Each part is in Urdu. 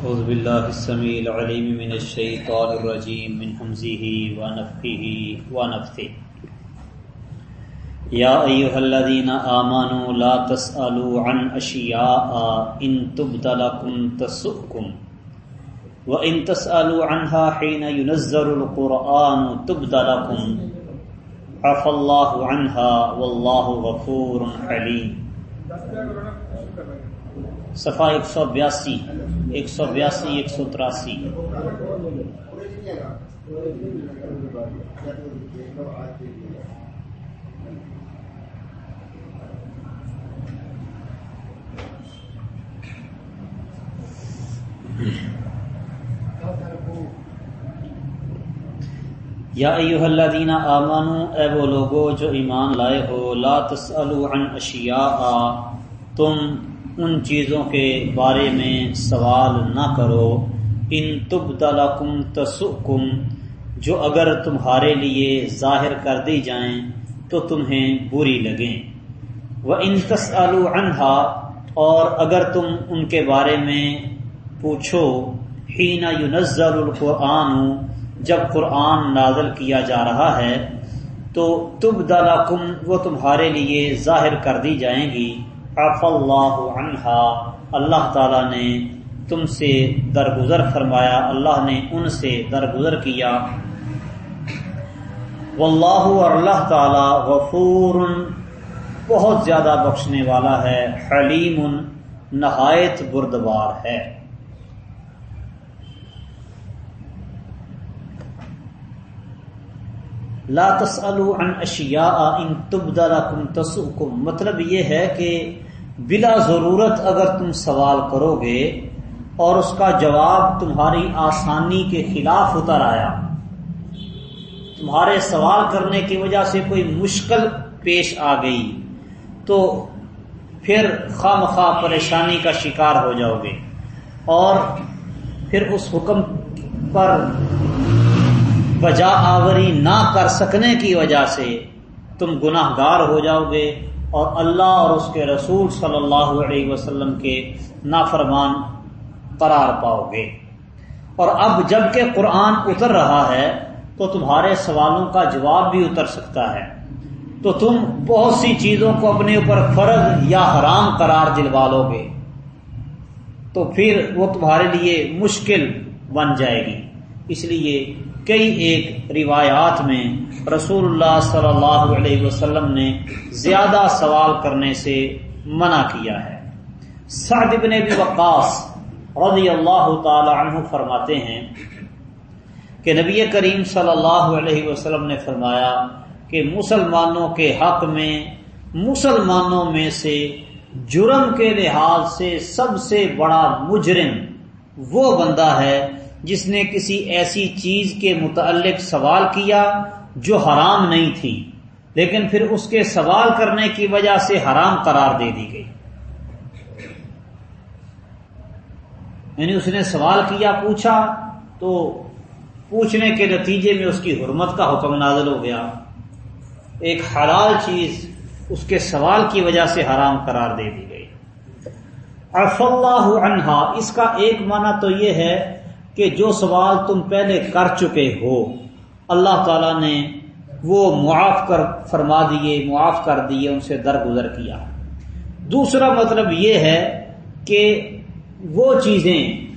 أعوذ بالله السميع العليم من الشيطان الرجيم من همزه ونفخه ونفثه. يا أيها الذين آمنوا لا تسألوا عن أشياء إن تبد لكم تسؤكم. وإن تسألوا عنها حين ينزل القرآن تبد لكم. عفى الله عنها والله غفور حليم. صفحہ ایک سو بیاسی ایک سو بیاسی، ایک سو تراسی۔ یا ایوہ الذین آمنوا اے وہ لوگو جو ایمان لائے ہو، لا تسألوا عن اشیاء، تم ان چیزوں کے بارے میں سوال نہ کرو۔ ان تبد لکم تسؤکم، جو اگر تمہارے لیے ظاہر کر دی جائیں تو تمہیں بری لگیں۔ وہ ان تسألوا عنہا اور اگر تم ان کے بارے میں پوچھو حین ينزل القرآن، جب قرآن نازل کیا جا رہا ہے، تو تب دلاکم وہ تمہارے لیے ظاہر کر دی جائیں گی۔ عف اللہ عنہا۔ اللہ تعالی نے تم سے درگزر فرمایا۔ اللہ نے ان سے درگزر کیا۔ واللہ اور اللہ تعالی غفور، بہت زیادہ بخشنے والا ہے، حلیم، نہایت بردبار ہے۔ لا تسألوا عن اشیاء ان تبد لکم تسؤکم مطلب یہ ہے کہ بلا ضرورت اگر تم سوال کرو گے اور اس کا جواب تمہاری آسانی کے خلاف اتر آیا۔ تمہارے سوال کرنے کی وجہ سے کوئی مشکل پیش آ گئی، تو پھر خواہ مخواہ پریشانی کا شکار ہو جاؤ گے۔ اور پھر اس حکم پر بجا آوری نہ کر سکنے کی وجہ سے تم گناہ گار ہو جاؤ گے۔ اور اللہ اور اس کے رسول صلی اللہ علیہ وسلم کے نافرمان قرار پاؤ گے۔ اور اب جبکہ قرآن اتر رہا ہے، تو تمہارے سوالوں کا جواب بھی اتر سکتا ہے۔ تو تم بہت سی چیزوں کو اپنے اوپر فرض یا حرام قرار دلوا لو گے۔ تو پھر وہ تمہارے لیے مشکل بن جائے گی۔ اس لیے کئی ایک روایات میں رسول اللہ صلی اللہ علیہ وسلم نے زیادہ سوال کرنے سے منع کیا ہے۔ سعد بن ابی وقاص رضی اللہ تعالی عنہ فرماتے ہیں کہ نبی کریم صلی اللہ علیہ وسلم نے فرمایا کہ مسلمانوں کے حق میں، مسلمانوں میں سے جرم کے لحاظ سے سب سے بڑا مجرم وہ بندہ ہے جس نے کسی ایسی چیز کے متعلق سوال کیا جو حرام نہیں تھی، لیکن پھر اس کے سوال کرنے کی وجہ سے حرام قرار دے دی گئی۔ یعنی اس نے سوال کیا، پوچھا تو پوچھنے کے نتیجے میں اس کی حرمت کا حکم نازل ہو گیا۔ ایک حلال چیز اس کے سوال کی وجہ سے حرام قرار دے دی گئی۔ اف اللہ عنہا، اس کا ایک معنی تو یہ ہے کہ جو سوال تم پہلے کر چکے ہو، اللہ تعالی نے وہ معاف کر فرما دیے، معاف کر دیے، ان سے درگزر کیا۔ دوسرا مطلب یہ ہے کہ وہ چیزیں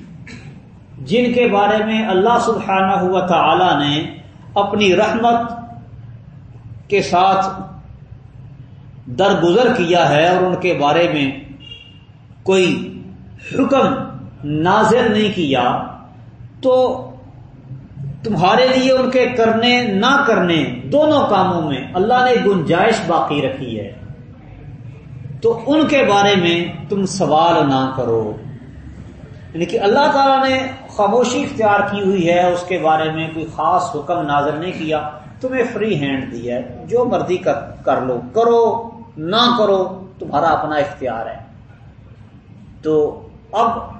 جن کے بارے میں اللہ سبحانہ ہوا تعالی نے اپنی رحمت کے ساتھ درگزر کیا ہے اور ان کے بارے میں کوئی حکم نازل نہیں کیا تو تمہارے لیے ان کے کرنے نہ کرنے دونوں کاموں میں اللہ نے گنجائش باقی رکھی ہے۔ تو ان کے بارے میں تم سوال نہ کرو۔ یعنی کہ اللہ تعالیٰ نے خاموشی اختیار کی ہوئی ہے، اس کے بارے میں کوئی خاص حکم نازل نہیں کیا۔ تمہیں فری ہینڈ دی ہے۔ جو مرضی کر لو۔ کرو، نہ کرو، تمہارا اپنا اختیار ہے۔ تو اب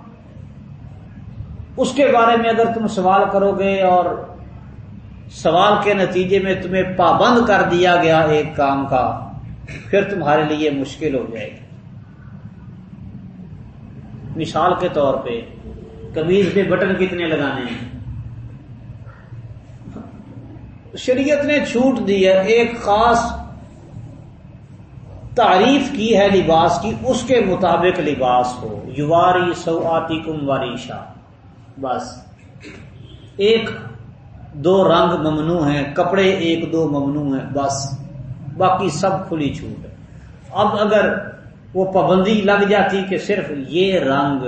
اس کے بارے میں اگر تم سوال کرو گے اور سوال کے نتیجے میں تمہیں پابند کر دیا گیا ایک کام کا، پھر تمہارے لیے مشکل ہو جائے گی۔ مثال کے طور پہ کمیز پہ بٹن کتنے لگانے ہیں؟ شریعت نے چھوٹ دی ہے، ایک خاص تعریف کی ہے لباس کی، اس کے مطابق لباس ہو۔ یواری سو آتی کم واریشا بس۔ ایک دو رنگ ممنوع ہیں، کپڑے ایک دو ممنوع ہیں، بس۔ باقی سب کھلی چھوٹ۔ ہے اب اگر وہ پابندی لگ جاتی کہ صرف یہ رنگ،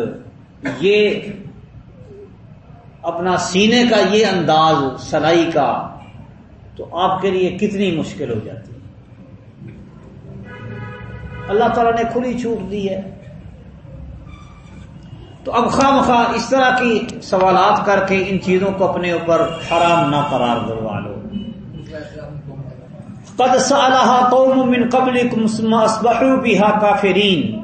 یہ اپنا سینے کا، یہ انداز، سلائی کا، تو آپ کے لیے کتنی مشکل ہو جاتی۔ ہے اللہ تعالیٰ نے کھلی چھوٹ دی ہے۔ تو اب خواہ مخواہ اس طرح کی سوالات کر کے ان چیزوں کو اپنے اوپر حرام نہ قرار دلوا لو۔ قد سالها قوم من قبلكم ثم اصبحوا بها كافرين۔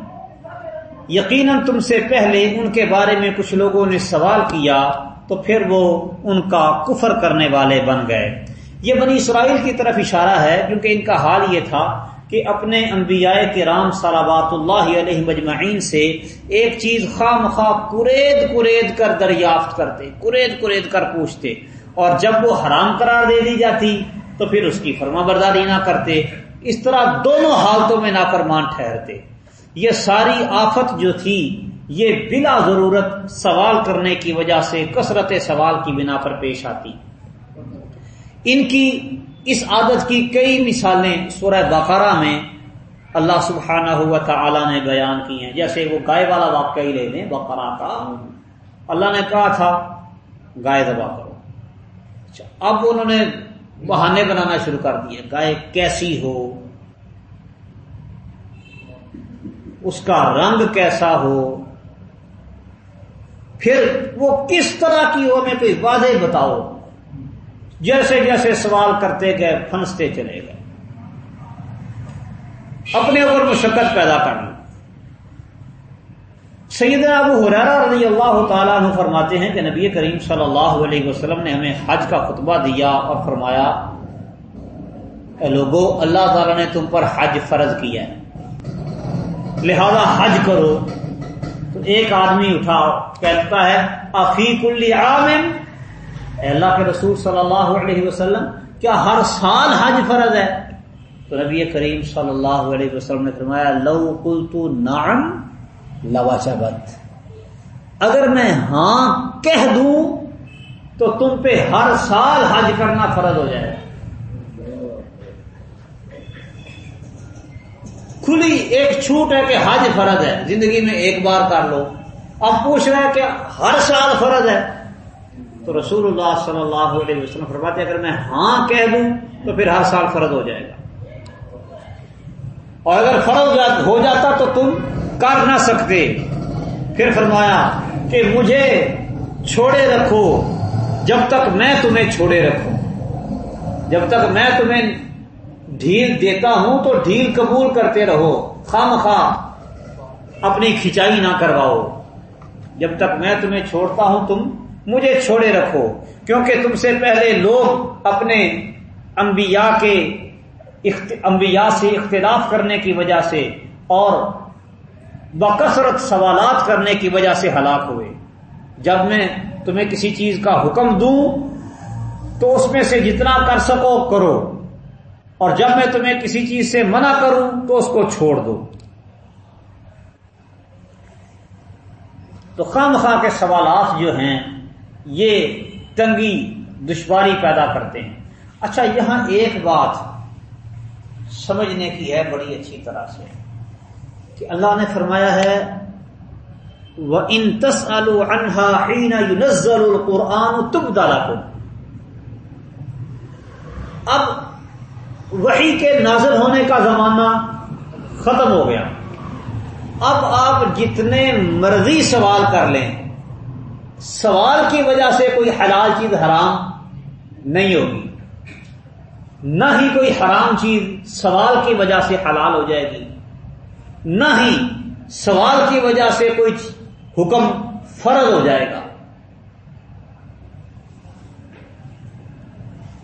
یقیناً تم سے پہلے ان کے بارے میں کچھ لوگوں نے سوال کیا تو پھر وہ ان کا کفر کرنے والے بن گئے۔ یہ بنی اسرائیل کی طرف اشارہ ہے کیونکہ ان کا حال یہ تھا کہ اپنے انبیاء کے رام صلابات اللہ علیہ مجمعین سے ایک چیز خواہ مخواہ کرید کرید کر دریافت کرتے کرید کرید کر پوچھتے۔ اور جب وہ حرام قرار دے دی جاتی تو پھر اس کی فرما برداری نہ کرتے۔ اس طرح دونوں حالتوں میں نافرمان ٹھہرتے۔ یہ ساری آفت جو تھی، یہ بلا ضرورت سوال کرنے کی وجہ سے، کثرت سوال کی بنا پر پیش آتی۔ ان کی اس عادت کی کئی مثالیں سورہ بقرہ میں اللہ سبحانہ ہوا تعالی نے بیان کی ہیں۔ جیسے وہ گائے والا واقعہ ہی لے لیں، بقرہ کا۔ اللہ نے کہا تھا، گائے دبا کرو۔ اچھا اب انہوں نے بہانے بنانا شروع کر دیے۔ گائے کیسی ہو؟ اس کا رنگ کیسا ہو؟ پھر وہ کس طرح کی ہو؟ میں کوئی واضح بتاؤ۔ جیسے جیسے سوال کرتے گئے، پھنستے چلے گئے۔ اپنے اوپر مشقت پیدا کرنا۔ سیدنا ابو حریرہ رضی اللہ تعالیٰ عنہ فرماتے ہیں کہ نبی کریم صلی اللہ علیہ وسلم نے ہمیں حج کا خطبہ دیا اور فرمایا، اے لوگو، اللہ تعالیٰ نے تم پر حج فرض کیا ہے۔ لہذا حج کرو۔ تو ایک آدمی اٹھا، کہتا ہے افیق العام اے اللہ کے رسول صلی اللہ علیہ وسلم، کیا ہر سال حج فرض ہے؟ تو نبی کریم صلی اللہ علیہ وسلم نے فرمایا، لو کل تو نام لواچبت اگر میں ہاں کہہ دوں، تو تم پہ ہر سال حج کرنا فرض ہو جائے۔ کھلی ایک چھوٹ ہے کہ حج فرض ہے، زندگی میں ایک بار کر لو۔ اب پوچھ رہے ہیں کہ ہر سال فرض ہے؟ تو رسول اللہ صلی اللہ علیہ وسلم فرماتے اگر میں ہاں کہہ دوں تو پھر ہر سال فرض ہو جائے گا۔ اور اگر فرض ہو جاتا تو تم کر نہ سکتے۔ پھر فرمایا کہ مجھے چھوڑے رکھو جب تک میں تمہیں چھوڑے رکھوں۔ جب تک میں تمہیں ڈھیل دیتا ہوں تو ڈھیل قبول کرتے رہو۔ خام خواہ اپنی کھچائی نہ کرواؤ۔ جب تک میں تمہیں چھوڑتا ہوں تم مجھے چھوڑے رکھو۔ کیونکہ تم سے پہلے لوگ اپنے انبیاء کے انبیاء سے اختلاف کرنے کی وجہ سے اور بکثرت سوالات کرنے کی وجہ سے ہلاک ہوئے۔ جب میں تمہیں کسی چیز کا حکم دوں، تو اس میں سے جتنا کر سکو کرو۔ اور جب میں تمہیں کسی چیز سے منع کروں، تو اس کو چھوڑ دو۔ تو خام خواہ کے سوالات جو ہیں یہ تنگی، دشواری پیدا کرتے ہیں۔ اچھا یہاں ایک بات سمجھنے کی ہے بڑی اچھی طرح سے کہ اللہ نے فرمایا ہے وہ ان تس الحا القرآن تب دالا کو اب وہی کے نازل ہونے کا زمانہ ختم ہو گیا۔ اب آپ جتنے مرضی سوال کر لیں سوال کی وجہ سے کوئی حلال چیز حرام نہیں ہوگی۔ نہ ہی کوئی حرام چیز سوال کی وجہ سے حلال ہو جائے گی۔ نہ ہی سوال کی وجہ سے کوئی حکم فرض ہو جائے گا۔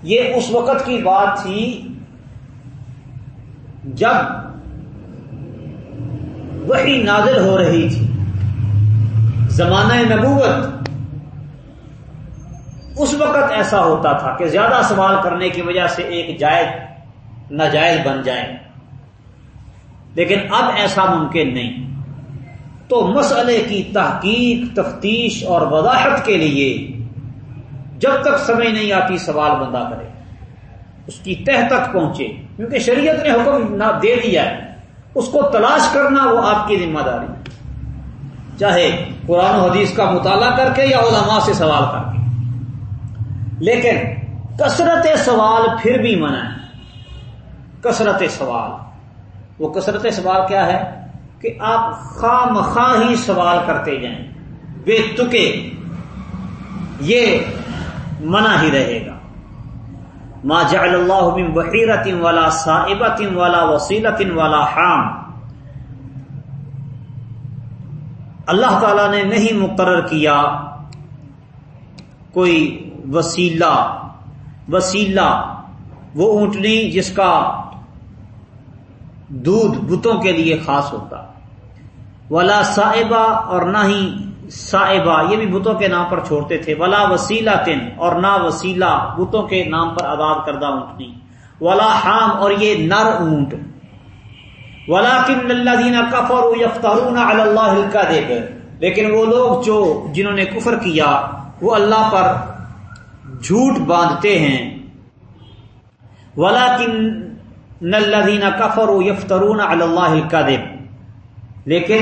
یہ اس وقت کی بات تھی جب وہی نازل ہو رہی تھی۔ زمانہ نبوت اس وقت ایسا ہوتا تھا کہ زیادہ سوال کرنے کی وجہ سے ایک جائز ناجائز بن جائے۔ لیکن اب ایسا ممکن نہیں۔ تو مسئلے کی تحقیق، تفتیش اور وضاحت کے لیے جب تک سمجھ نہیں آتی سوال بندہ کرے۔ اس کی تہ تک پہنچے۔ کیونکہ شریعت نے حکم نہ دے دیا ہے۔ اس کو تلاش کرنا وہ آپ کی ذمہ داری چاہے قرآن و حدیث کا مطالعہ کر کے یا علماء سے سوال کر کے۔ لیکن کثرت سوال پھر بھی منع ہے۔ کثرت سوال۔ وہ کثرت سوال کیا ہے؟ کہ آپ خواہ مخواہ ہی سوال کرتے جائیں۔ بے تکے یہ منع ہی رہے گا۔ ما جعل اللہ من بحیرت والا صاحبت والا وسیلت والا حام۔ اللہ تعالی نے نہیں مقرر کیا کوئی وسیلہ وسیلہ، وہ اونٹنی جس کا دودھ بتوں کے لیے خاص ہوتا۔ ولا صاحبہ اور نہ ہی صاحبہ یہ بھی بتوں کے نام پر چھوڑتے تھے۔ ولا وسیلہ تن اور نہ وسیلہ، بتوں کے نام پر آزاد کردہ اونٹنی۔ ولا حام اور یہ نر اونٹ۔ ولا کن اللہ دینا کفر یفتارون اللہ کا دے لیکن وہ لوگ جو، جنہوں نے کفر کیا، وہ اللہ پر جھوٹ باندھتے ہیں۔ ولا کن اللہ کفر یفترون اللہ کا لیکن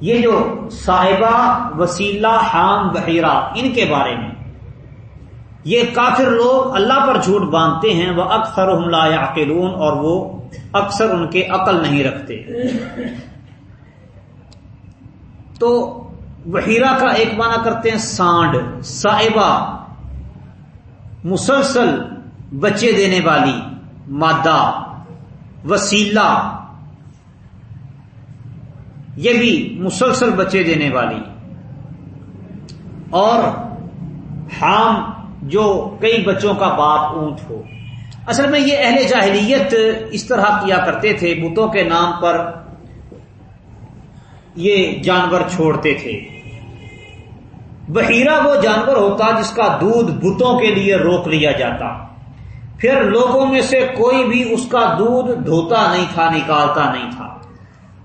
یہ جو صاحبہ، وسیلہ، حام، بحیرہ، ان کے بارے میں، یہ کافر لوگ اللہ پر جھوٹ باندھتے ہیں۔ وہ اکثر حملہ یا اور وہ اکثر ان کے عقل نہیں رکھتے۔ تو بحیرہ کا ایک معنی کرتے ہیں سانڈ، صاحبہ۔ مسلسل بچے دینے والی مادہ، وسیلہ۔ یہ بھی مسلسل بچے دینے والی۔ اور حام جو کئی بچوں کا باپ اونٹ ہو۔ اصل میں یہ اہل جاہلیت اس طرح کیا کرتے تھے، بتوں کے نام پر یہ جانور چھوڑتے تھے۔ بحیرہ وہ جانور ہوتا جس کا دودھ بتوں کے لیے روک لیا جاتا۔ پھر لوگوں میں سے کوئی بھی اس کا دودھ دھوتا نہیں تھا، نکالتا نہیں تھا۔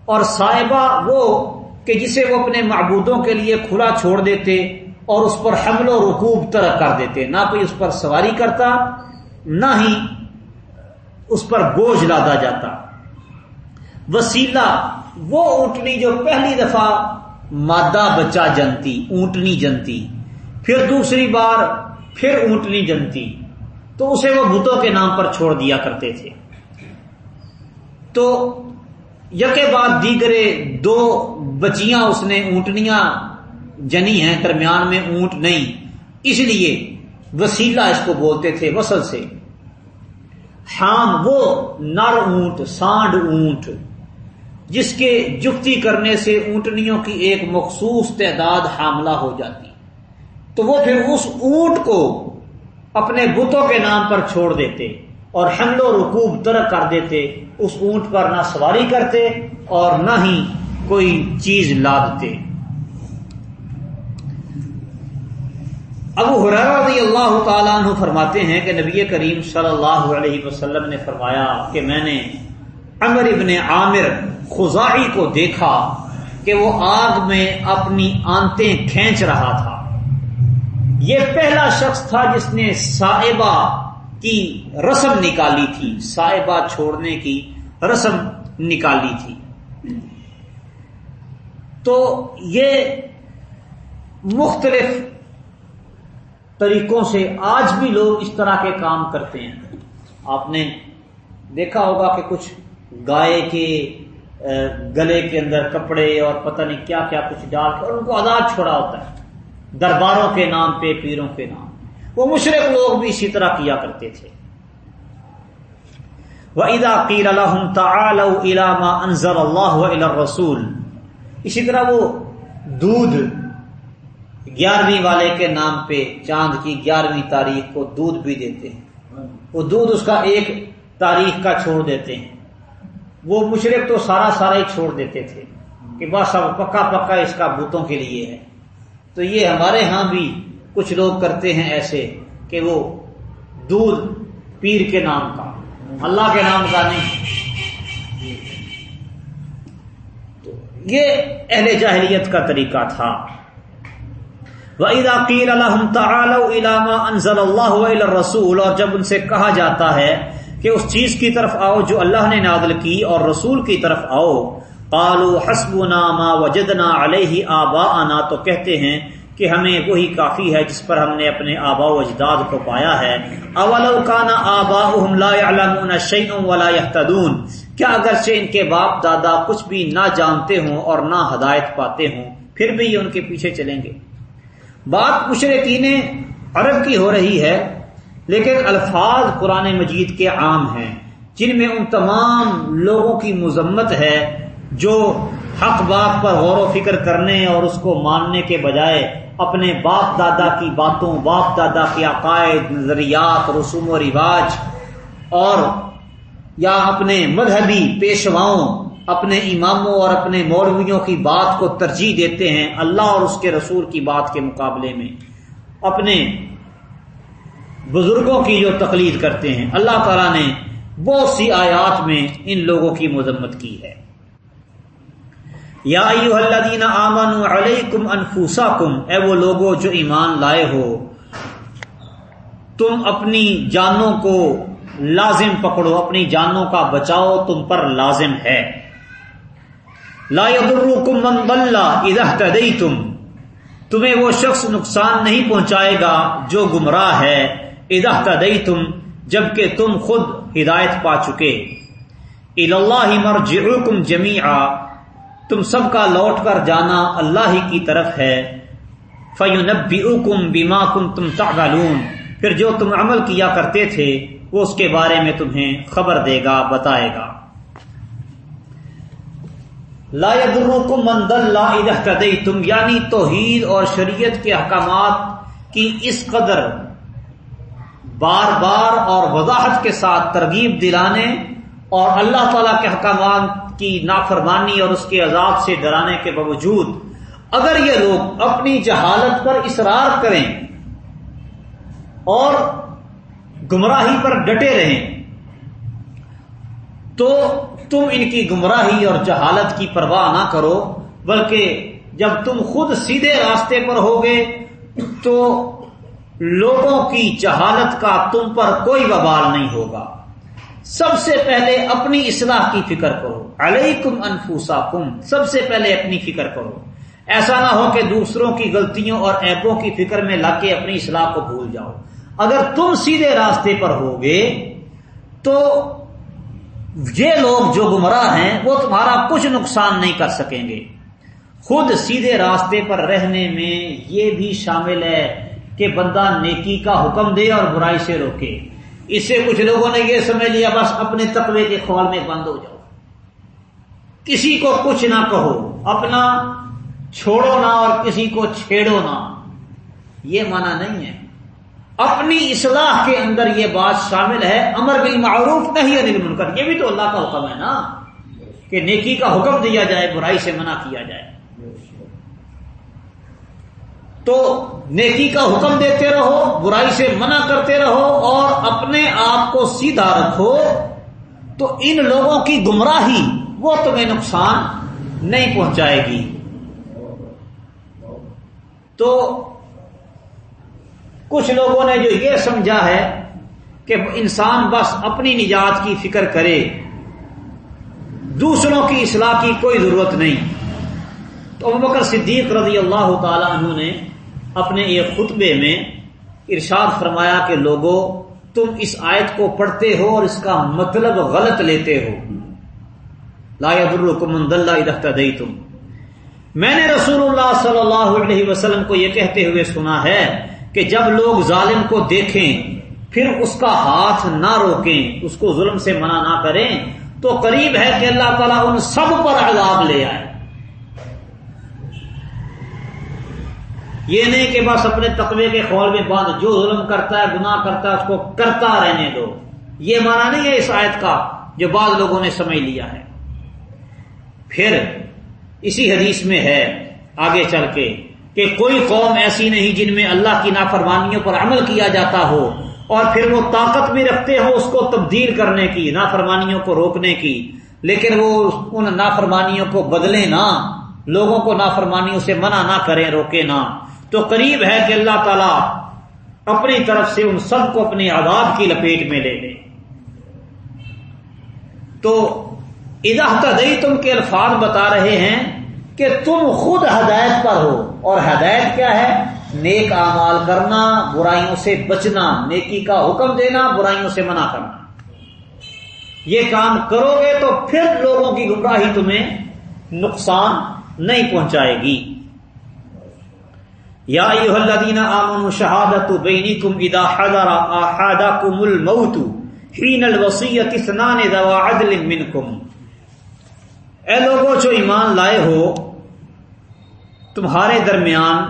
اور صاحبہ وہ کہ جسے وہ اپنے معبودوں کے لیے کھلا چھوڑ دیتے اور اس پر حمل و رکوب ترک کر دیتے۔ نہ کوئی اس پر سواری کرتا، نہ ہی اس پر بوجھ لادا جاتا۔ وسیلہ وہ اونٹنی جو پہلی دفعہ مادہ بچہ جنتی، اونٹنی جنتی۔ پھر دوسری بار، پھر اونٹنی جنتی۔ تو اسے وہ بتوں کے نام پر چھوڑ دیا کرتے تھے۔ تو یکے بعد دیگرے دو بچیاں، اس نے اونٹنیاں جنی ہیں، درمیان میں اونٹ نہیں۔ اس لیے وسیلہ اس کو بولتے تھے وسل سے۔ حام وہ نر اونٹ، سانڈ اونٹ۔ جس کے جفتی کرنے سے اونٹنیوں کی ایک مخصوص تعداد حاملہ ہو جاتی۔ تو وہ پھر اس اونٹ کو اپنے بتوں کے نام پر چھوڑ دیتے اور حمل و رکوب ترک کر دیتے، اس اونٹ پر نہ سواری کرتے اور نہ ہی کوئی چیز لادتے۔ ابو رضی اللہ تعالیٰ عنہ فرماتے ہیں کہ نبی کریم صلی اللہ علیہ وسلم نے فرمایا کہ میں نے عمر ابن عامر خزائی کو دیکھا کہ وہ آگ میں اپنی آنتیں کھینچ رہا تھا۔ یہ پہلا شخص تھا جس نے صاحبہ کی رسم نکالی تھی۔ صاحبہ چھوڑنے کی رسم نکالی تھی۔ تو یہ مختلف طریقوں سے آج بھی لوگ اس طرح کے کام کرتے ہیں۔ آپ نے دیکھا ہوگا کہ کچھ گائے کے گلے کے اندر کپڑے اور پتہ نہیں کیا کیا کچھ ڈال کے اور ان کو آزاد چھوڑا ہوتا ہے۔ درباروں کے نام پہ، پیروں کے نام وہ مشرق لوگ بھی اسی طرح کیا کرتے تھے۔ وَإِذَا لَهُمْ تَعَالَوْا إِلَى مَا أَنزَلَ اللَّهُ وَإِلَى الرَّسُولِ اسی طرح وہ دودھ گیارہویں والے کے نام پہ، چاند کی گیارہویں تاریخ کو دودھ بھی دیتے ہیں۔ وہ دودھ اس کا ایک تاریخ کا چھوڑ دیتے ہیں۔ وہ مشرق تو سارا سارا ہی چھوڑ دیتے تھے کہ بس اب پکا پکا اس کا بتوں کے لیے ہے۔ تو یہ ہمارے ہاں بھی کچھ لوگ کرتے ہیں ایسے کہ وہ دودھ پیر کے نام کا، اللہ کے نام کا نہیں۔ تو یہ اہل جاہلیت کا طریقہ تھا۔ وَإِذَا قِيلَ لَهُمْ تَعَالَوْا إِلَى مَا أَنزَلَ اللَّهُ وَإِلَى الرَّسُولِ اور جب ان سے کہا جاتا ہے کہ اس چیز کی طرف آؤ جو اللہ نے نازل کی اور رسول کی طرف آؤ۔ قالوا حسبنا ما وجدنا علیہ آباءنا تو کہتے ہیں کہ ہمیں وہی کافی ہے جس پر ہم نے اپنے آبا و اجداد کو پایا ہے۔ اولو کان آباؤہم لا يعلمون شیئا ولا يهتدون کیا اگرچہ ان کے باپ دادا کچھ بھی نہ جانتے ہوں اور نہ ہدایت پاتے ہوں، پھر بھی یہ ان کے پیچھے چلیں گے۔ بات مشرقین عرب کی ہو رہی ہے۔ لیکن الفاظ قرآن مجید کے عام ہیں، جن میں ان تمام لوگوں کی مذمت ہے جو حق بات پر غور و فکر کرنے اور اس کو ماننے کے بجائے اپنے باپ دادا کی باتوں، باپ دادا کے عقائد، نظریات، رسوم و رواج اور یا اپنے مذہبی پیشواؤں، اپنے اماموں اور اپنے مولویوں کی بات کو ترجیح دیتے ہیں اللہ اور اس کے رسول کی بات کے مقابلے میں۔ اپنے بزرگوں کی جو تقلید کرتے ہیں، اللہ تعالیٰ نے بہت سی آیات میں ان لوگوں کی مذمت کی ہے۔ یا الذین آمنوا علیکم انفسکم، اے وہ لوگوں جو ایمان لائے ہو، تم اپنی جانوں کو لازم پکڑو، اپنی جانوں کا بچاؤ تم پر لازم ہے۔ لا يضركم من ضل اذا اهتديتم تمہیں وہ شخص نقصان نہیں پہنچائے گا جو گمراہ ہے۔ اذا اهتديتم، جبکہ تم خود ہدایت پا چکے۔ الى الله مرجعكم تم سب کا لوٹ کر جانا اللہ ہی کی طرف ہے۔ فَيُنَبِّئُكُمْ بِمَا كُنْتُمْ تَعْمَلُونَ۔ پھر جو تم عمل کیا کرتے تھے، وہ اس کے بارے میں تمہیں خبر دے گا، بتائے گا۔ لا يضركم من ضل اذا اهتديتم یعنی توحید اور شریعت کے احکامات کی اس قدر بار بار اور وضاحت کے ساتھ ترغیب دلانے اور اللہ تعالی کے احکامات کی نافرمانی اور اس کے عذاب سے ڈرانے کے باوجود اگر یہ لوگ اپنی جہالت پر اصرار کریں اور گمراہی پر ڈٹے رہیں، تو تم ان کی گمراہی اور جہالت کی پرواہ نہ کرو، بلکہ جب تم خود سیدھے راستے پر ہوگے تو لوگوں کی جہالت کا تم پر کوئی وبال نہیں ہوگا۔ سب سے پہلے اپنی اصلاح کی فکر کرو۔ علیکم انفوسا کم سب سے پہلے اپنی فکر کرو۔ ایسا نہ ہو کہ دوسروں کی غلطیوں اور ایپوں کی فکر میں لا کے اپنی اصلاح کو بھول جاؤ۔ اگر تم سیدھے راستے پر ہوگے تو یہ لوگ جو گمراہ ہیں، وہ تمہارا کچھ نقصان نہیں کر سکیں گے۔ خود سیدھے راستے پر رہنے میں یہ بھی شامل ہے۔ کہ بندہ نیکی کا حکم دے اور برائی سے روکے۔ اس سے کچھ لوگوں نے یہ سمجھ لیا، بس اپنے تقوی کے خوال میں بند ہو جاؤ۔ کسی کو کچھ نہ کہو، اپنا چھوڑو نہ اور کسی کو چھیڑو نہ۔ یہ مانا نہیں ہے۔ اپنی اصلاح کے اندر یہ بات شامل ہے، امر بالمعروف نہیں انل منکر یہ بھی تو اللہ کا حکم ہے نا، کہ نیکی کا حکم دیا جائے، برائی سے منع کیا جائے۔ تو نیکی کا حکم دیتے رہو، برائی سے منع کرتے رہو اور اپنے آپ کو سیدھا رکھو، تو ان لوگوں کی گمراہی وہ تمہیں نقصان نہیں پہنچائے گی۔ تو کچھ لوگوں نے جو یہ سمجھا ہے کہ انسان بس اپنی نجات کی فکر کرے، دوسروں کی اصلاح کی کوئی ضرورت نہیں۔ تو بکر صدیق رضی اللہ تعالی عنہ نے اپنے ایک خطبے میں ارشاد فرمایا کہ لوگوں تم اس آیت کو پڑھتے ہو اور اس کا مطلب غلط لیتے ہو۔ لا تم میں نے رسول اللہ صلی اللہ علیہ وسلم کو یہ کہتے ہوئے سنا ہے کہ جب لوگ ظالم کو دیکھیں، پھر اس کا ہاتھ نہ روکیں، اس کو ظلم سے منع نہ کریں، تو قریب ہے کہ اللہ تعالیٰ ان سب پر عذاب لے آئے۔ یہ نہیں کہ بس اپنے تقوی کے خول میں باندھ جو ظلم کرتا ہے، گناہ کرتا ہے، اس کو کرتا رہنے دو۔ یہ مانا نہیں ہے اس آیت کا جو بعض لوگوں نے سمجھ لیا ہے۔ پھر اسی حدیث میں ہے آگے چل کے کہ کوئی قوم ایسی نہیں جن میں اللہ کی نافرمانیوں پر عمل کیا جاتا ہو اور پھر وہ طاقت بھی رکھتے ہو اس کو تبدیل کرنے کی، نافرمانیوں کو روکنے کی۔ لیکن وہ ان نافرمانیوں کو بدلے نہ، لوگوں کو نافرمانیوں سے منع نہ کریں، روکے نہ۔ تو قریب ہے کہ اللہ تعالی اپنی طرف سے ان سب کو اپنے عذاب کی لپیٹ میں لے لے۔ تو اداحتدئی تم کے الفاظ بتا رہے ہیں کہ تم خود ہدایت پر ہو۔ اور ہدایت کیا ہے؟ نیک اعمال کرنا، برائیوں سے بچنا، نیکی کا حکم دینا، برائیوں سے منع کرنا۔ یہ کام کرو گے تو پھر لوگوں کی گمراہی تمہیں نقصان نہیں پہنچائے گی۔ یا الذین آمنوا شہادت بینکم اذا حضر احدکم الموت حین الوصیت اثنان ذو عدل منکم۔ اے لوگوں جو ایمان لائے ہو، تمہارے درمیان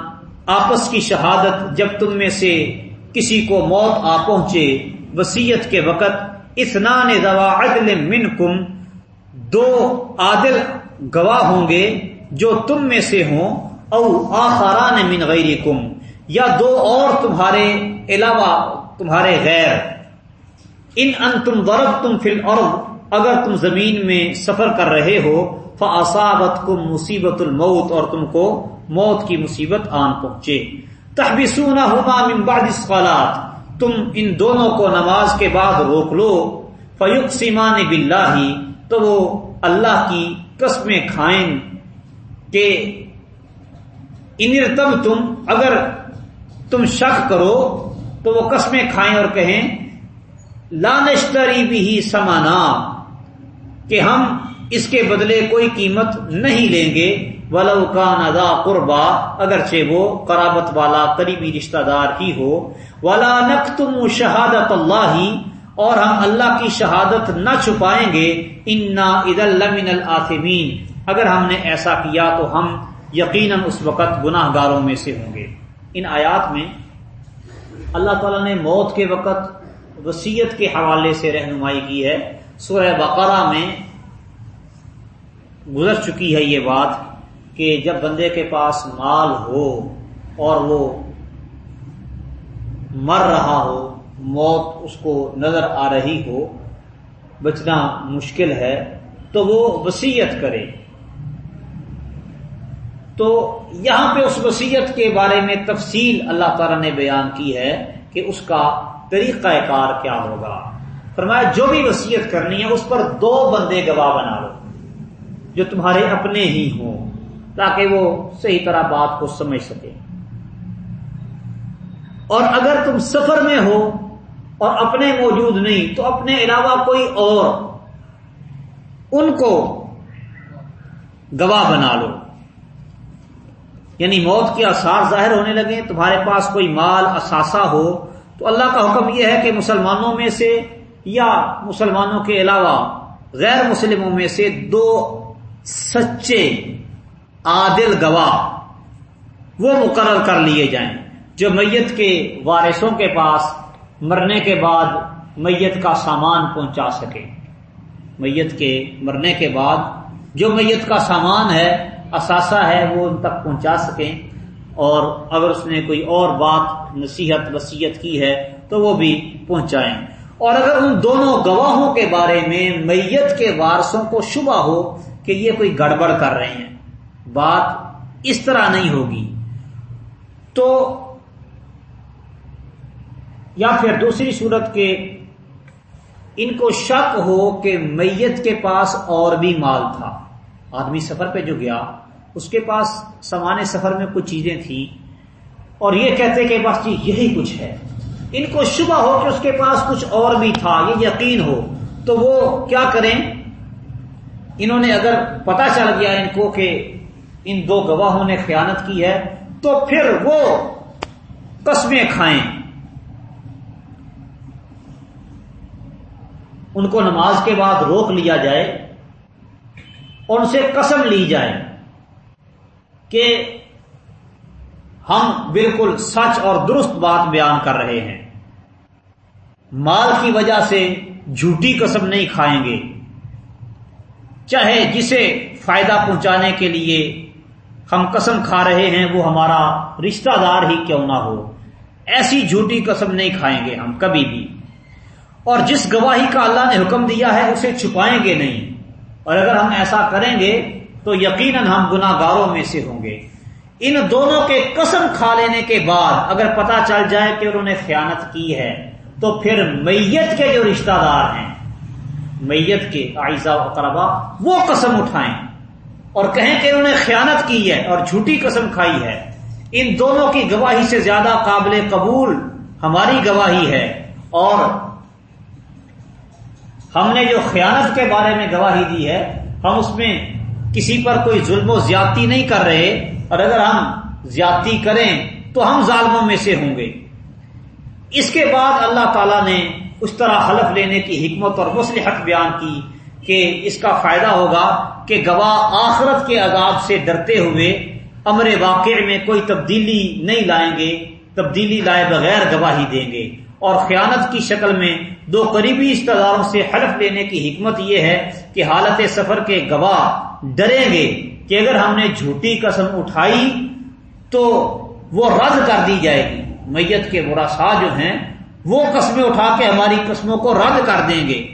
آپس کی شہادت جب تم میں سے کسی کو موت آ پہنچے وسیعت کے وقت اسنان دوا عدل من کم دو عادل گواہ ہوں گے جو تم میں سے ہوں۔ او آخاران من غیر کم یا دو اور تمہارے علاوہ تمہارے غیر۔ ان ان تم ورب تم فل اور اگر تم زمین میں سفر کر رہے ہو فاصابت کم مصیبت الموت، اور تم کو موت کی مصیبت آن پہنچے۔ تحبسون ہما من بعد اسقالات تم ان دونوں کو نماز کے بعد روک لو۔ فیوق سیمان بلّہ تو وہ اللہ کی قسمیں کھائیں کہ انرتم تم اگر تم شک کرو تو وہ قسمیں کھائیں اور کہیں لانشتری بھی سمانا، کہ ہم اس کے بدلے کوئی قیمت نہیں لیں گے۔ ولو ادا قربا، اگرچہ وہ قرابت والا قریبی رشتہ دار ہی ہو۔ ولا نقتم شہادت اللہ ہی اور ہم اللہ کی شہادت نہ چھپائیں گے۔ انا عید المن العاطمین اگر ہم نے ایسا کیا تو ہم یقیناً اس وقت گناہ گاروں میں سے ہوں گے۔ ان آیات میں اللہ تعالی نے موت کے وقت وسیعت کے حوالے سے رہنمائی کی ہے۔ سورہ بقرہ میں گزر چکی ہے یہ بات کہ جب بندے کے پاس مال ہو اور وہ مر رہا ہو، موت اس کو نظر آ رہی ہو، بچنا مشکل ہے، تو وہ وسیعت کرے۔ تو یہاں پہ اس وسیعت کے بارے میں تفصیل اللہ تعالی نے بیان کی ہے کہ اس کا طریقہ کار کیا ہوگا۔ فرمایا، جو بھی وسیعت کرنی ہے، اس پر دو بندے گواہ بنا لو، جو تمہارے اپنے ہی ہوں، تاکہ وہ صحیح طرح بات کو سمجھ سکے۔ اور اگر تم سفر میں ہو اور اپنے موجود نہیں، تو اپنے علاوہ کوئی اور، ان کو گواہ بنا لو۔ یعنی موت کے آثار ظاہر ہونے لگے، تمہارے پاس کوئی مال، اثاثہ ہو، تو اللہ کا حکم یہ ہے کہ مسلمانوں میں سے یا مسلمانوں کے علاوہ غیر مسلموں میں سے دو سچے عادل گواہ وہ مقرر کر لیے جائیں۔ جو میت کے وارثوں کے پاس مرنے کے بعد میت کا سامان پہنچا سکے۔ میت کے مرنے کے بعد جو میت کا سامان ہے اثاثہ ہے وہ ان تک پہنچا سکیں۔ اور اگر اس نے کوئی اور بات نصیحت وسیعت کی ہے تو وہ بھی پہنچائیں۔ اور اگر ان دونوں گواہوں کے بارے میں، میت کے وارثوں کو شبہ ہو کہ یہ کوئی گڑبڑ کر رہے ہیں، بات اس طرح نہیں ہوگی۔ تو یا پھر دوسری صورت کے ان کو شک ہو کہ میت کے پاس اور بھی مال تھا۔ آدمی سفر پہ جو گیا، اس کے پاس سامان سفر میں کچھ چیزیں تھیں اور یہ کہتے کہ بس جی یہی کچھ ہے۔ ان کو شبہ ہو کہ اس کے پاس کچھ اور بھی تھا، یہ یقین ہو۔ تو وہ کیا کریں؟ انہوں نے اگر پتا چل گیا ان کو کہ ان دو گواہوں نے خیانت کی ہے، تو پھر وہ قسمیں کھائیں۔ ان کو نماز کے بعد روک لیا جائے۔ ان سے قسم لی جائے کہ ہم بالکل سچ اور درست بات بیان کر رہے ہیں۔ مال کی وجہ سے جھوٹی قسم نہیں کھائیں گے۔ چاہے جسے فائدہ پہنچانے کے لیے ہم قسم کھا رہے ہیں، وہ ہمارا رشتہ دار ہی کیوں نہ ہو۔ ایسی جھوٹی قسم نہیں کھائیں گے ہم کبھی بھی۔ اور جس گواہی کا اللہ نے حکم دیا ہے، اسے چھپائیں گے نہیں۔ اور اگر ہم ایسا کریں گے تو یقیناً ہم گناہ گاروں میں سے ہوں گے۔ ان دونوں کے قسم کھا لینے کے بعد اگر پتا چل جائے کہ انہوں نے خیانت کی ہے، تو پھر میت کے جو رشتہ دار ہیں، میت کے آئزہ اقربا وہ قسم اٹھائیں اور کہیں کہ انہوں نے خیانت کی ہے اور جھوٹی قسم کھائی ہے۔ ان دونوں کی گواہی سے زیادہ قابل قبول ہماری گواہی ہے اور ہم نے جو خیانت کے بارے میں گواہی دی ہے، ہم اس میں کسی پر کوئی ظلم و زیادتی نہیں کر رہے، اور اگر ہم زیادتی کریں تو ہم ظالموں میں سے ہوں گے۔ اس کے بعد اللہ تعالی نے اس طرح حلف لینے کی حکمت اور مصلحت بیان کی کہ اس کا فائدہ ہوگا کہ گواہ آخرت کے عذاب سے ڈرتے ہوئے امر واقع میں کوئی تبدیلی نہیں لائیں گے، تبدیلی لائے بغیر گواہی دیں گے۔ اور خیانت کی شکل میں دو قریبی رشتہ داروں سے حلف لینے کی حکمت یہ ہے کہ حالت سفر کے گواہ ڈریں گے کہ اگر ہم نے جھوٹی قسم اٹھائی تو وہ رد کر دی جائے گی۔ میت کے مراسا جو ہیں، وہ قسمیں اٹھا کے ہماری قسموں کو رد کر دیں گے۔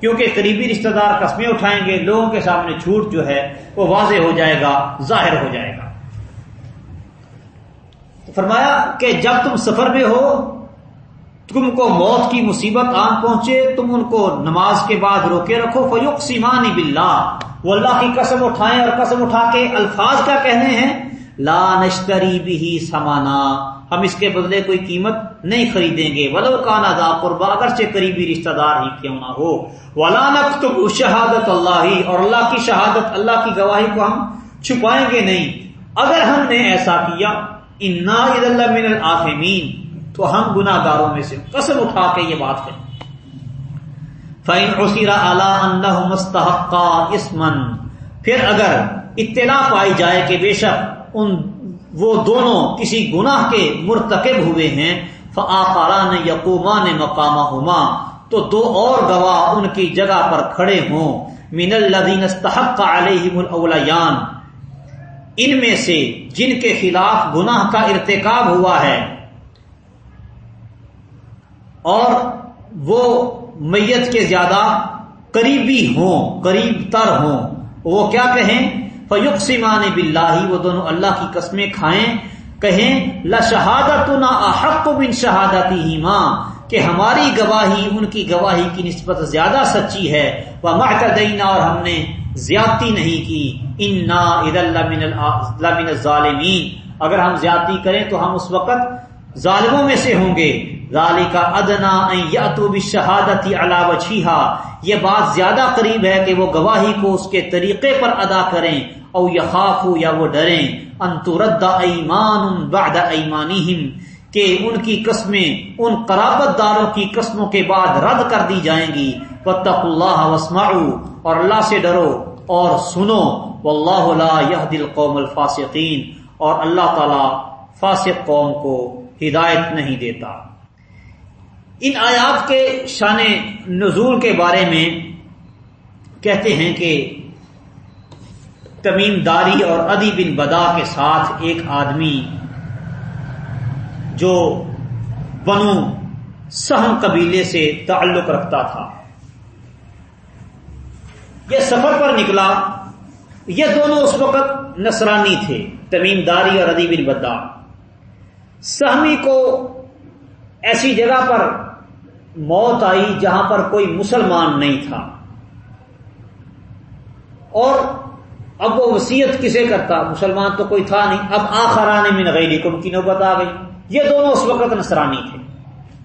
کیونکہ قریبی رشتہ دار قسمیں اٹھائیں گے، لوگوں کے سامنے چھوٹ جو ہے، وہ واضح ہو جائے گا، ظاہر ہو جائے گا۔ فرمایا کہ جب تم سفر میں ہو تم کو موت کی مصیبت آن پہنچے، تم ان کو نماز کے بعد روکے رکھو فیوق سیمانی بلّہ وہ اللہ کی قسم اٹھائیں اور قسم اٹھا کے الفاظ کیا کہنے ہیں؟ لا نشتری بھی سمانا۔ ہم اس کے بدلے کوئی قیمت نہیں خریدیں گے۔ ولو کانا دا قربا اگر سے قریبی رشتہ دار ہی کیوں نہ ہو۔ ولا نکتب شہادت اللہ اور اللہ کی شہادت، اللہ کی گواہی کو ہم چھپائیں گے نہیں۔ اگر ہم نے ایسا کیا، انا اللہ من العافمین تو ہم گناہ گاروں میں سے قسم اٹھا کے یہ بات کریں۔ فائن حسیرا اعلی مستحق اسمن پھر اگر اطلاع پائی جائے کہ بے شک ان وہ دونوں کسی گناہ کے مرتکب ہوئے ہیں فعقاران یقومان مقامہ ہوما تو دو اور گواہ ان کی جگہ پر کھڑے ہوں۔ من الدین استحق علیہم الاولیان ان میں سے جن کے خلاف گناہ کا ارتکاب ہوا ہے اور وہ میت کے زیادہ قریبی ہوں، قریب تر ہوں۔ وہ کیا کہیں؟ فیوق سیمان بلّہ وہ دونوں اللہ کی قسمیں کھائیں۔ کہیں لا شہادت نہ احق بن شہادتی ہی ماں کہ ہماری گواہی، ان کی گواہی کی نسبت زیادہ سچی ہے۔ وہ معتدینہ اور ہم نے زیادتی نہیں کی۔ انا اد اللہ ظالمین اگر ہم زیادتی کریں تو ہم اس وقت ظالموں میں سے ہوں گے۔ لالی کا ادنا یا تو بھی شہادت علاوہ یہ بات زیادہ قریب ہے کہ وہ گواہی کو اس کے طریقے پر ادا کریں او یخاف یا وہ ڈریں۔ انترد ایمان بعد ایمانہم۔ کہ ان کی قسمیں ان قرابت داروں کی قسموں کے بعد رد کر دی جائیں گی۔ وتق اللہ وسمعوا اور اللہ سے ڈرو اور سنو۔ واللہ لا يهدي القوم الفاسقین۔ اور اللہ تعالی فاسق قوم کو ہدایت نہیں دیتا۔ ان آیات کے شان نزول کے بارے میں کہتے ہیں کہ تمیم داری اور ادی بن بدا کے ساتھ ایک آدمی جو بنو سہم قبیلے سے تعلق رکھتا تھا۔ یہ سفر پر نکلا۔ یہ دونوں اس وقت نصرانی تھے، تمیم داری اور ادی بن بدا۔ سہمی کو ایسی جگہ پر موت آئی جہاں پر کوئی مسلمان نہیں تھا۔ اور اب وہ وسیعت کسے کرتا؟ مسلمان تو کوئی تھا نہیں۔ اب آخران من غیرکم کی نوبت آ گئی۔ یہ دونوں اس وقت نصرانی تھے۔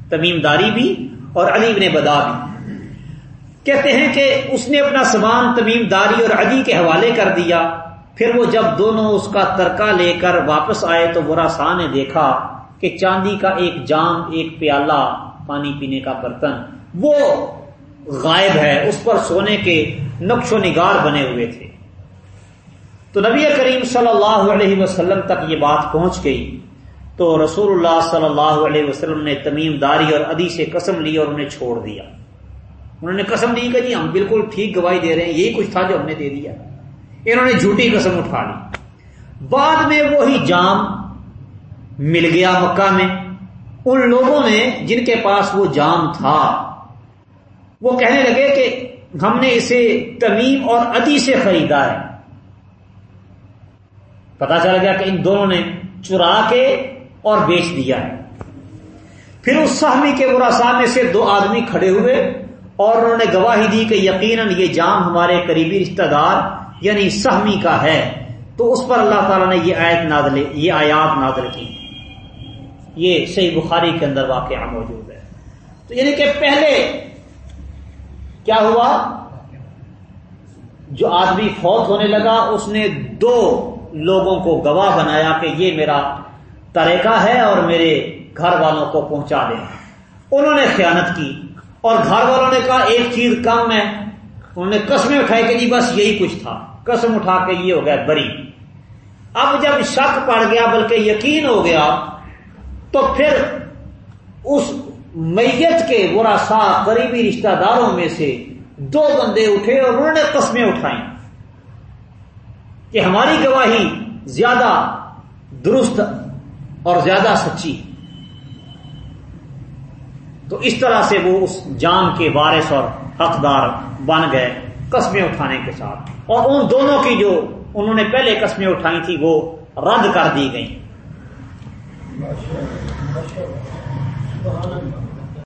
تمیم داری بھی اور علی ابن بدا بھی۔ کہتے ہیں کہ اس نے اپنا سامان تمیم داری اور علی کے حوالے کر دیا۔ پھر وہ جب دونوں اس کا ترکا لے کر واپس آئے تو براسا نے دیکھا کہ چاندی کا ایک جام، ایک پیالہ پانی پینے کا برتن، وہ غائب ہے، اس پر سونے کے نقش و نگار بنے ہوئے تھے۔ تو نبی کریم صلی اللہ علیہ وسلم تک یہ بات پہنچ گئی۔ تو رسول اللہ صلی اللہ علیہ وسلم نے تمیم داری اور ادی سے قسم لی اور انہیں چھوڑ دیا۔ انہوں نے قسم لی کہ جی ہم بالکل ٹھیک گواہی دے رہے ہیں، یہی کچھ تھا جو ہم نے دے دیا۔ انہوں نے جھوٹی قسم اٹھا لی۔ بعد میں وہی جام مل گیا مکہ میں۔ ان لوگوں نے جن کے پاس وہ جام تھا، وہ کہنے لگے کہ ہم نے اسے تمیم اور ادی سے خریدا ہے۔ پتا چل گیا کہ ان دونوں نے چرا کے اور بیچ دیا۔ ہے پھر اس سہمی کے براسا میں سے دو آدمی کھڑے ہوئے اور انہوں نے گواہی دی کہ یقیناً یہ جام ہمارے قریبی رشتہ دار یعنی سہمی کا ہے۔ تو اس پر اللہ تعالیٰ نے یہ آیت نادل یہ آیات نادل کی۔ یہ صحیح بخاری کے اندر واقعہ موجود ہے۔ تو یعنی کہ پہلے کیا ہوا؟ جو آدمی فوت ہونے لگا، اس نے دو لوگوں کو گواہ بنایا کہ یہ میرا طریقہ ہے اور میرے گھر والوں کو پہنچا دیں۔ انہوں نے خیانت کی اور گھر والوں نے کہا، ایک چیز کم ہے۔ انہوں نے قسمیں اٹھائی کہ جی بس یہی کچھ تھا۔ قسم اٹھا کے یہ ہو گیا بری۔ اب جب شک پڑ گیا، بلکہ یقین ہو گیا تو پھر اس میت کے برا قریبی رشتہ داروں میں سے دو بندے اٹھے اور انہوں نے قسمیں اٹھائیں کہ ہماری گواہی زیادہ درست اور زیادہ سچی تو اس طرح سے وہ اس جان کے وارث اور حقدار بن گئے قسمیں اٹھانے کے ساتھ۔ اور ان دونوں کی جو انہوں نے پہلے قسمیں اٹھائی تھی وہ رد کر دی گئی